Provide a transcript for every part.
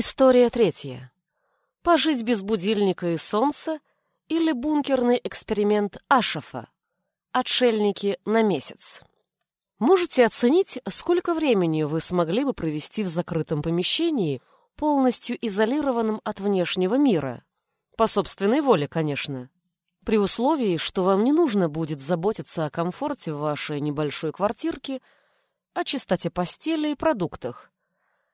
История третья. Пожить без будильника и солнца или бункерный эксперимент Ашафа. Отшельники на месяц. Можете оценить, сколько времени вы смогли бы провести в закрытом помещении, полностью изолированном от внешнего мира? По собственной воле, конечно. При условии, что вам не нужно будет заботиться о комфорте вашей небольшой квартирке, о чистоте постели и продуктах.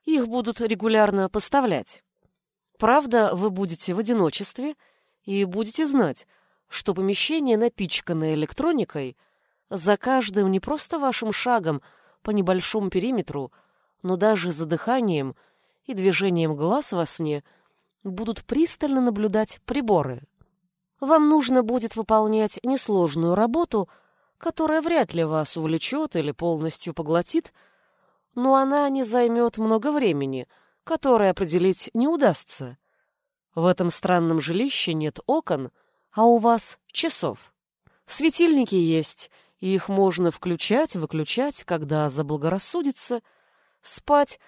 Их будут регулярно поставлять. Правда, вы будете в одиночестве и будете знать, что помещение, напичканное электроникой, за каждым не просто вашим шагом по небольшому периметру, но даже за дыханием и движением глаз во сне будут пристально наблюдать приборы. Вам нужно будет выполнять несложную работу, которая вряд ли вас увлечет или полностью поглотит, но она не займет много времени, которое определить не удастся. В этом странном жилище нет окон, а у вас часов. Светильники есть, и их можно включать, выключать, когда заблагорассудится, спать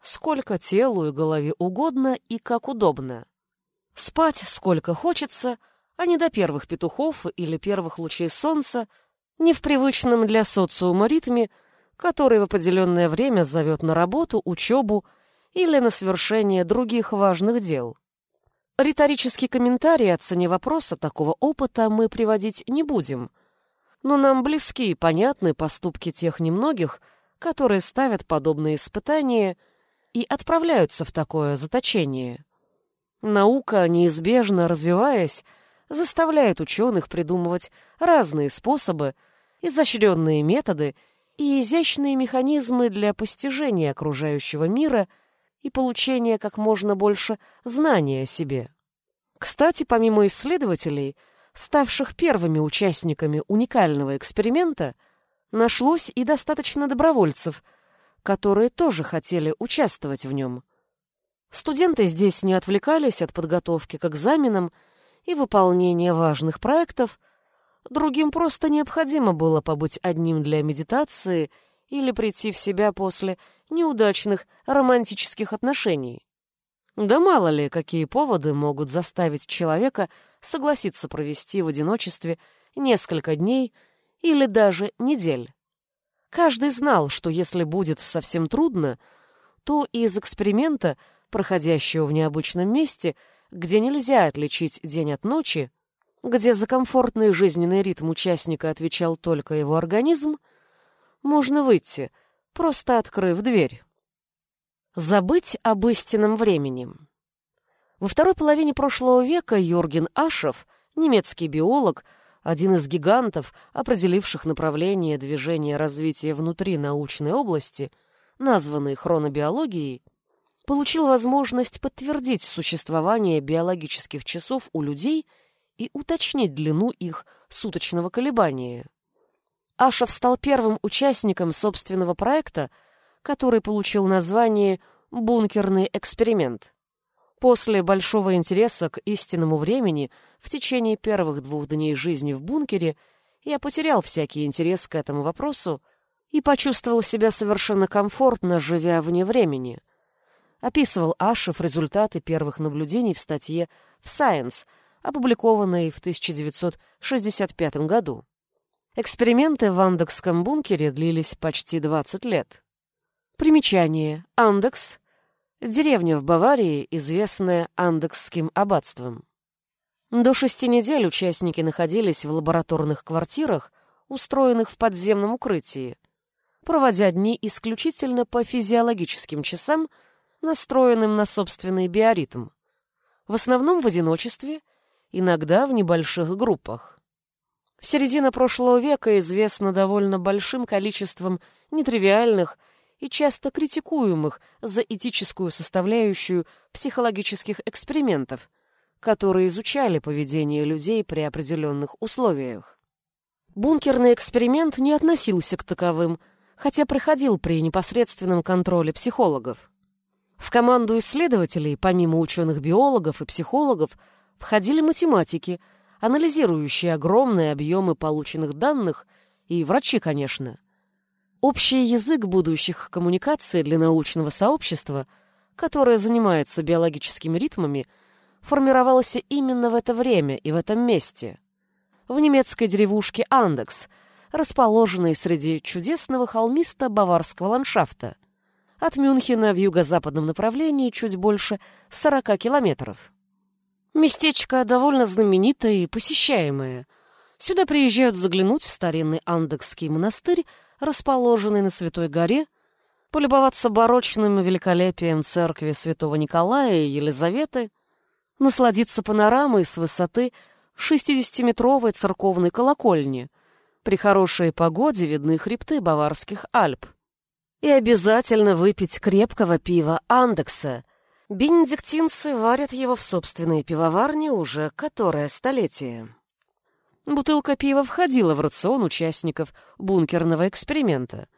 сколько телу и голове угодно и как удобно. Спать сколько хочется, а не до первых петухов или первых лучей солнца, не в привычном для социума ритме – который в определенное время зовет на работу, учебу или на совершение других важных дел. Риторический комментарий о цене вопроса такого опыта мы приводить не будем, но нам близки и понятны поступки тех немногих, которые ставят подобные испытания и отправляются в такое заточение. Наука, неизбежно развиваясь, заставляет ученых придумывать разные способы, изощренные методы и изящные механизмы для постижения окружающего мира и получения как можно больше знания о себе. Кстати, помимо исследователей, ставших первыми участниками уникального эксперимента, нашлось и достаточно добровольцев, которые тоже хотели участвовать в нем. Студенты здесь не отвлекались от подготовки к экзаменам и выполнения важных проектов – Другим просто необходимо было побыть одним для медитации или прийти в себя после неудачных романтических отношений. Да мало ли, какие поводы могут заставить человека согласиться провести в одиночестве несколько дней или даже недель. Каждый знал, что если будет совсем трудно, то из эксперимента, проходящего в необычном месте, где нельзя отличить день от ночи, где за комфортный жизненный ритм участника отвечал только его организм, можно выйти, просто открыв дверь. Забыть об истинном времени. Во второй половине прошлого века Йорген Ашев, немецкий биолог, один из гигантов, определивших направление движения развития внутри научной области, названной хронобиологией, получил возможность подтвердить существование биологических часов у людей – и уточнить длину их суточного колебания. Ашев стал первым участником собственного проекта, который получил название «Бункерный эксперимент». После большого интереса к истинному времени в течение первых двух дней жизни в бункере я потерял всякий интерес к этому вопросу и почувствовал себя совершенно комфортно, живя вне времени. Описывал Ашев результаты первых наблюдений в статье в Science – опубликованной в 1965 году. Эксперименты в Андекском бункере длились почти 20 лет. Примечание. Андекс – деревня в Баварии, известная Андексским аббатством. До шести недель участники находились в лабораторных квартирах, устроенных в подземном укрытии, проводя дни исключительно по физиологическим часам, настроенным на собственный биоритм. В основном в одиночестве – иногда в небольших группах. Середина прошлого века известна довольно большим количеством нетривиальных и часто критикуемых за этическую составляющую психологических экспериментов, которые изучали поведение людей при определенных условиях. Бункерный эксперимент не относился к таковым, хотя проходил при непосредственном контроле психологов. В команду исследователей, помимо ученых-биологов и психологов, входили математики, анализирующие огромные объемы полученных данных, и врачи, конечно. Общий язык будущих коммуникаций для научного сообщества, которое занимается биологическими ритмами, формировался именно в это время и в этом месте. В немецкой деревушке Андекс, расположенной среди чудесного холмисто-баварского ландшафта. От Мюнхена в юго-западном направлении чуть больше 40 километров. Местечко довольно знаменитое и посещаемое. Сюда приезжают заглянуть в старинный Андекский монастырь, расположенный на Святой горе, полюбоваться барочным великолепием церкви святого Николая и Елизаветы, насладиться панорамой с высоты 60-метровой церковной колокольни. При хорошей погоде видны хребты Баварских Альп. И обязательно выпить крепкого пива Андекса. Бенедиктинцы варят его в собственной пивоварне уже которое столетие. Бутылка пива входила в рацион участников бункерного эксперимента.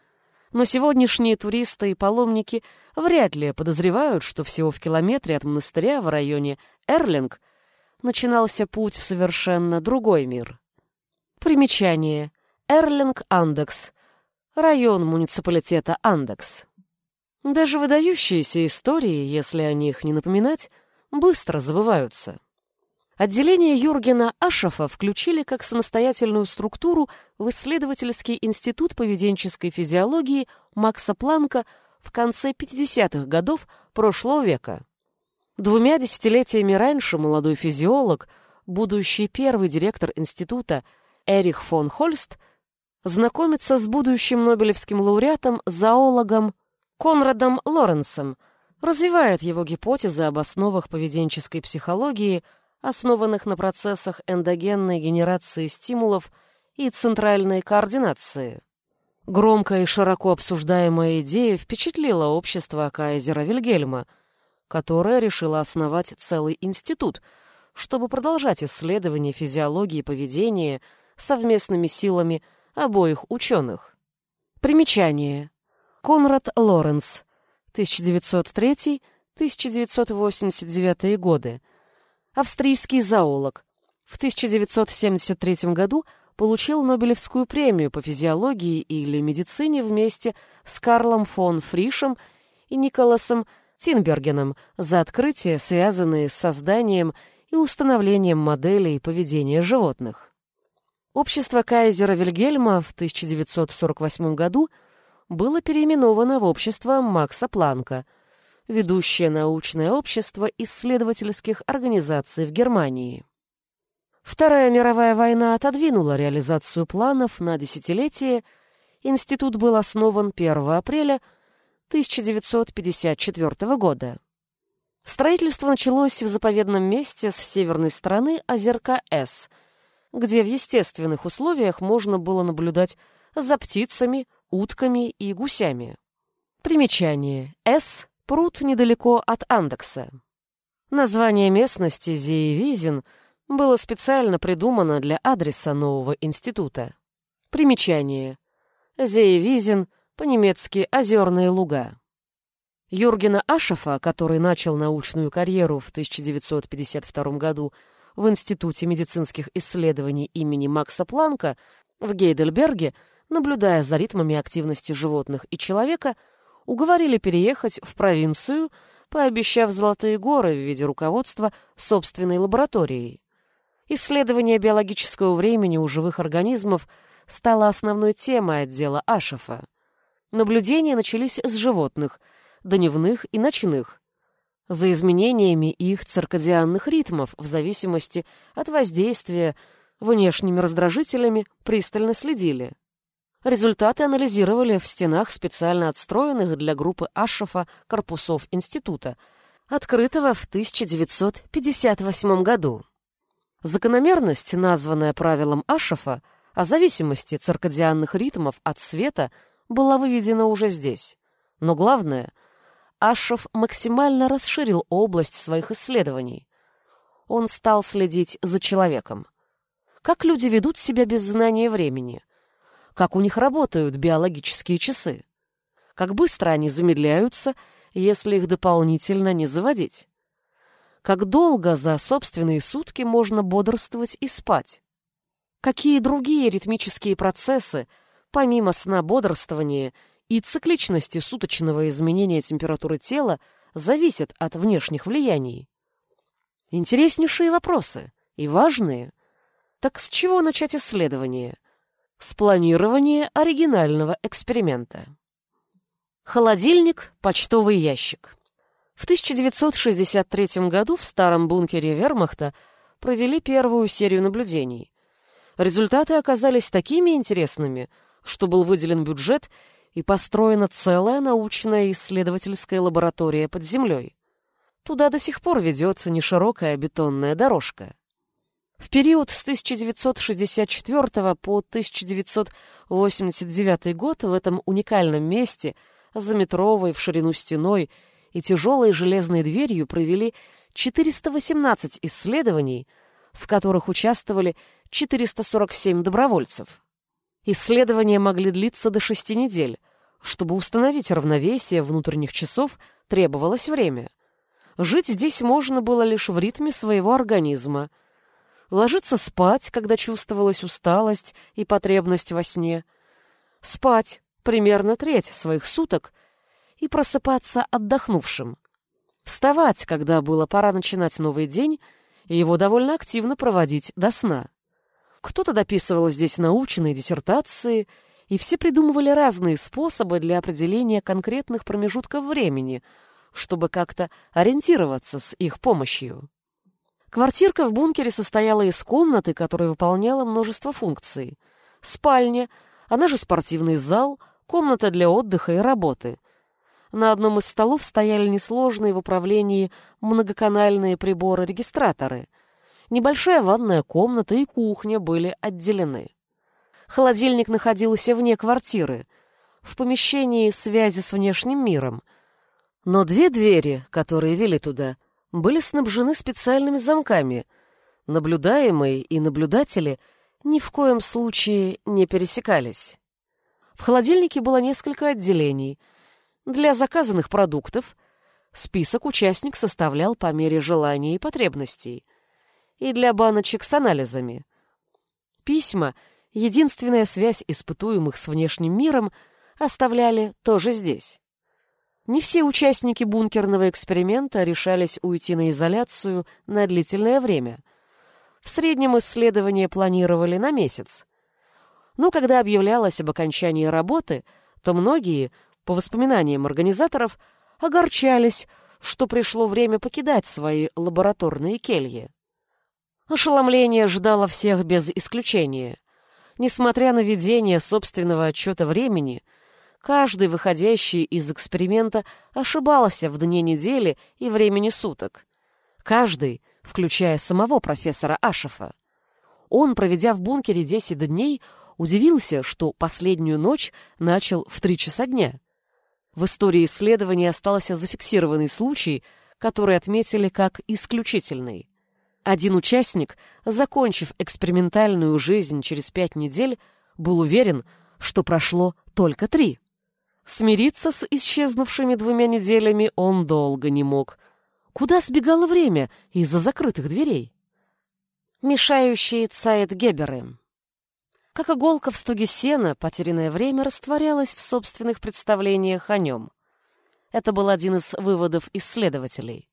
Но сегодняшние туристы и паломники вряд ли подозревают, что всего в километре от монастыря в районе Эрлинг начинался путь в совершенно другой мир. Примечание. Эрлинг-Андекс. Район муниципалитета Андекс. Даже выдающиеся истории, если о них не напоминать, быстро забываются. Отделение Юргена Ашафа включили как самостоятельную структуру в исследовательский институт поведенческой физиологии Макса Планка в конце 50-х годов прошлого века. Двумя десятилетиями раньше молодой физиолог, будущий первый директор института Эрих фон Хольст, знакомится с будущим нобелевским лауреатом, зоологом Конрадом Лоренсом, развивает его гипотезы об основах поведенческой психологии – основанных на процессах эндогенной генерации стимулов и центральной координации. Громкая и широко обсуждаемая идея впечатлила общество Кайзера Вильгельма, которое решило основать целый институт, чтобы продолжать исследования физиологии поведения совместными силами обоих ученых. Примечание. Конрад Лоренс, 1903-1989 годы, австрийский зоолог. В 1973 году получил Нобелевскую премию по физиологии или медицине вместе с Карлом фон Фришем и Николасом Тинбергеном за открытия, связанные с созданием и установлением моделей поведения животных. Общество Кайзера Вильгельма в 1948 году было переименовано в общество Макса Планка – ведущее научное общество исследовательских организаций в Германии. Вторая мировая война отодвинула реализацию планов на десятилетие. Институт был основан 1 апреля 1954 года. Строительство началось в заповедном месте с северной стороны озерка С, где в естественных условиях можно было наблюдать за птицами, утками и гусями. Примечание. С Пруд недалеко от Андекса. Название местности Зеевизин было специально придумано для адреса нового института. Примечание. Зеевизин, по-немецки «озерные луга». Юргена Ашефа, который начал научную карьеру в 1952 году в Институте медицинских исследований имени Макса Планка в Гейдельберге, наблюдая за ритмами активности животных и человека, уговорили переехать в провинцию, пообещав золотые горы в виде руководства собственной лабораторией. Исследование биологического времени у живых организмов стало основной темой отдела Ашефа. Наблюдения начались с животных, дневных и ночных, за изменениями их циркадианных ритмов в зависимости от воздействия внешними раздражителями пристально следили. Результаты анализировали в стенах специально отстроенных для группы Ашрафа корпусов института, открытого в 1958 году. Закономерность, названная правилом Ашрафа, о зависимости циркадианных ритмов от света, была выведена уже здесь. Но главное, Ашраф максимально расширил область своих исследований. Он стал следить за человеком. Как люди ведут себя без знания времени – как у них работают биологические часы, как быстро они замедляются, если их дополнительно не заводить, как долго за собственные сутки можно бодрствовать и спать, какие другие ритмические процессы, помимо сна бодрствования и цикличности суточного изменения температуры тела, зависят от внешних влияний? Интереснейшие вопросы и важные. Так с чего начать исследование? С планирования оригинального эксперимента. Холодильник, почтовый ящик. В 1963 году в старом бункере Вермахта провели первую серию наблюдений. Результаты оказались такими интересными, что был выделен бюджет и построена целая научная исследовательская лаборатория под землей. Туда до сих пор ведет неширокая бетонная дорожка. В период с 1964 по 1989 год в этом уникальном месте за метровой в ширину стеной и тяжелой железной дверью провели 418 исследований, в которых участвовали 447 добровольцев. Исследования могли длиться до шести недель. Чтобы установить равновесие внутренних часов, требовалось время. Жить здесь можно было лишь в ритме своего организма. Ложиться спать, когда чувствовалась усталость и потребность во сне. Спать примерно треть своих суток и просыпаться отдохнувшим. Вставать, когда было пора начинать новый день, и его довольно активно проводить до сна. Кто-то дописывал здесь научные диссертации, и все придумывали разные способы для определения конкретных промежутков времени, чтобы как-то ориентироваться с их помощью. Квартирка в бункере состояла из комнаты, которая выполняла множество функций. Спальня, она же спортивный зал, комната для отдыха и работы. На одном из столов стояли несложные в управлении многоканальные приборы-регистраторы. Небольшая ванная комната и кухня были отделены. Холодильник находился вне квартиры, в помещении связи с внешним миром. Но две двери, которые вели туда, были снабжены специальными замками. Наблюдаемые и наблюдатели ни в коем случае не пересекались. В холодильнике было несколько отделений. Для заказанных продуктов список участник составлял по мере желания и потребностей — и для баночек с анализами. Письма, единственная связь испытуемых с внешним миром, оставляли тоже здесь. Не все участники бункерного эксперимента решались уйти на изоляцию на длительное время. В среднем исследования планировали на месяц. Но когда объявлялось об окончании работы, то многие, по воспоминаниям организаторов, огорчались, что пришло время покидать свои лабораторные кельи. Ошеломление ждало всех без исключения. Несмотря на ведение собственного отчета времени, каждый выходящий из эксперимента ошибался в дне недели и времени суток. Каждый, включая самого профессора Ашефа. Он, проведя в бункере 10 дней, удивился, что последнюю ночь начал в 3 часа дня. В истории исследования остался зафиксированный случай, который отметили как исключительный. Один участник, закончив экспериментальную жизнь через пять недель, был уверен, что прошло только три. Смириться с исчезнувшими двумя неделями он долго не мог. Куда сбегало время из-за закрытых дверей? Мешающие цайт-геберы. Как иголка в стуге сена, потерянное время растворялось в собственных представлениях о нем. Это был один из выводов исследователей.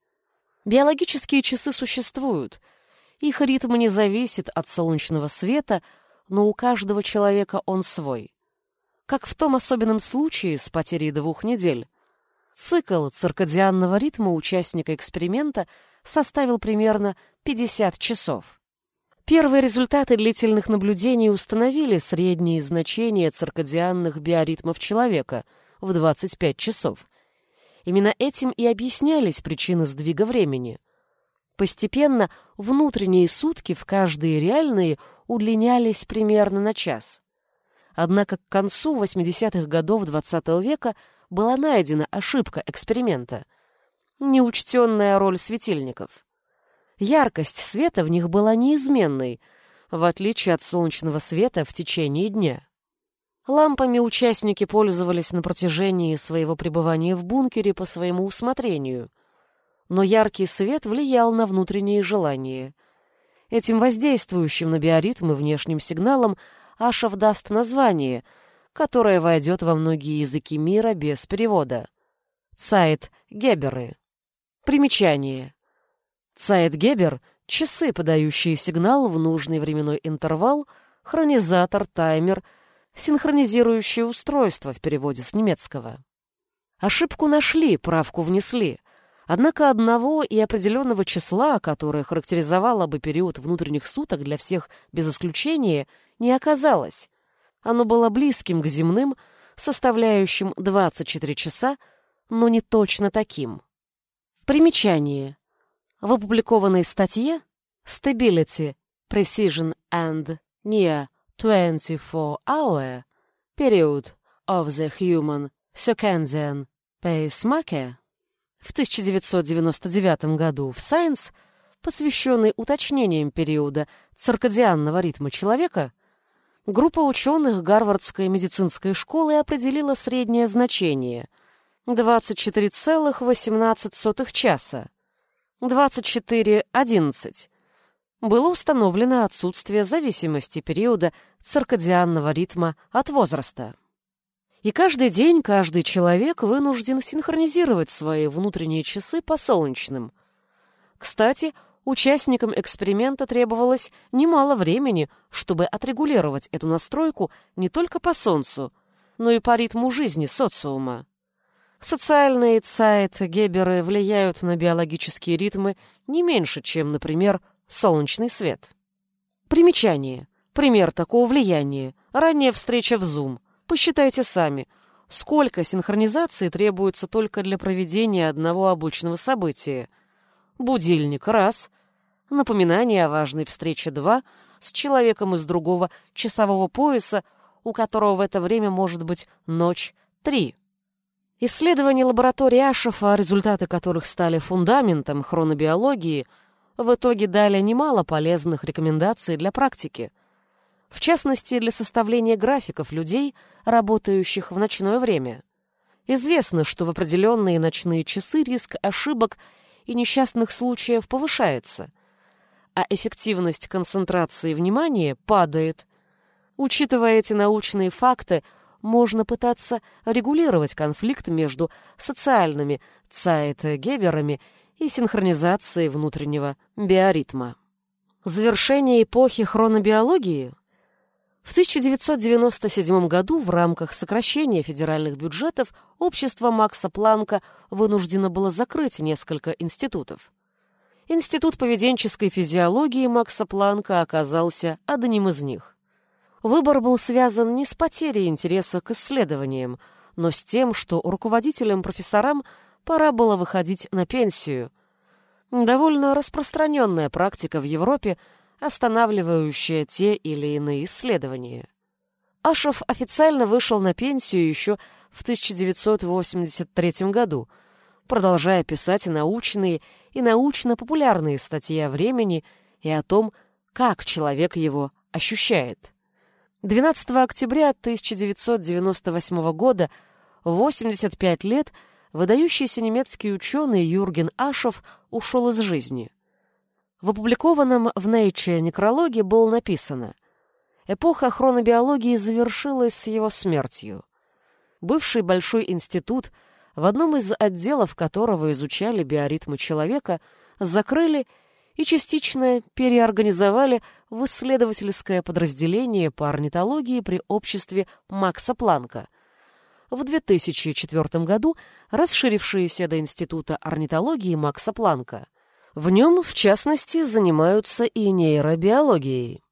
Биологические часы существуют. Их ритм не зависит от солнечного света, но у каждого человека он свой. Как в том особенном случае с потерей двух недель. Цикл циркадианного ритма участника эксперимента составил примерно 50 часов. Первые результаты длительных наблюдений установили средние значения циркадианных биоритмов человека в 25 часов, Именно этим и объяснялись причины сдвига времени. Постепенно внутренние сутки в каждые реальные удлинялись примерно на час. Однако к концу 80-х годов XX века была найдена ошибка эксперимента — неучтенная роль светильников. Яркость света в них была неизменной, в отличие от солнечного света в течение дня. Лампами участники пользовались на протяжении своего пребывания в бункере по своему усмотрению, но яркий свет влиял на внутренние желания. Этим воздействующим на биоритмы внешним сигналом Ашев даст название, которое войдет во многие языки мира без перевода. Цайт Геберы. Примечание. Цайтгебер — часы, подающие сигнал в нужный временной интервал, хронизатор, таймер, синхронизирующее устройство в переводе с немецкого. Ошибку нашли, правку внесли. Однако одного и определенного числа, которое характеризовало бы период внутренних суток для всех без исключения, не оказалось. Оно было близким к земным, составляющим 24 часа, но не точно таким. Примечание. В опубликованной статье Stability, Precision and Near 24-Hour Period of the Human Circadian Pacemaker в 1999 году в Science, посвященный уточнениям периода циркадианного ритма человека, группа ученых Гарвардской медицинской школы определила среднее значение – 24,18 часа. 24.11. Было установлено отсутствие зависимости периода циркадианного ритма от возраста. И каждый день каждый человек вынужден синхронизировать свои внутренние часы по солнечным. Кстати, участникам эксперимента требовалось немало времени, чтобы отрегулировать эту настройку не только по Солнцу, но и по ритму жизни социума. Социальные цайт-геберы влияют на биологические ритмы не меньше, чем, например, солнечный свет. Примечание. Пример такого влияния. Ранняя встреча в Zoom. Посчитайте сами, сколько синхронизации требуется только для проведения одного обычного события. Будильник – раз. Напоминание о важной встрече – два. С человеком из другого часового пояса, у которого в это время может быть ночь – три. Исследования лаборатории Ашефа, результаты которых стали фундаментом хронобиологии, в итоге дали немало полезных рекомендаций для практики. В частности, для составления графиков людей, работающих в ночное время. Известно, что в определенные ночные часы риск ошибок и несчастных случаев повышается, а эффективность концентрации внимания падает. Учитывая эти научные факты, можно пытаться регулировать конфликт между социальными цайт-геберами и синхронизацией внутреннего биоритма. Завершение эпохи хронобиологии в 1997 году в рамках сокращения федеральных бюджетов общество Макса Планка вынуждено было закрыть несколько институтов. Институт поведенческой физиологии Макса Планка оказался одним из них. Выбор был связан не с потерей интереса к исследованиям, но с тем, что руководителям-профессорам пора было выходить на пенсию. Довольно распространенная практика в Европе, останавливающая те или иные исследования. Ашев официально вышел на пенсию еще в 1983 году, продолжая писать научные и научно-популярные статьи о времени и о том, как человек его ощущает. 12 октября 1998 года, 85 лет, выдающийся немецкий ученый Юрген Ашов ушел из жизни. В опубликованном в Nature некрологе было написано «Эпоха хронобиологии завершилась с его смертью. Бывший Большой институт, в одном из отделов которого изучали биоритмы человека, закрыли и частично переорганизовали в исследовательское подразделение по орнитологии при обществе Макса Планка. В 2004 году расширившееся до Института орнитологии Макса Планка. В нем, в частности, занимаются и нейробиологией.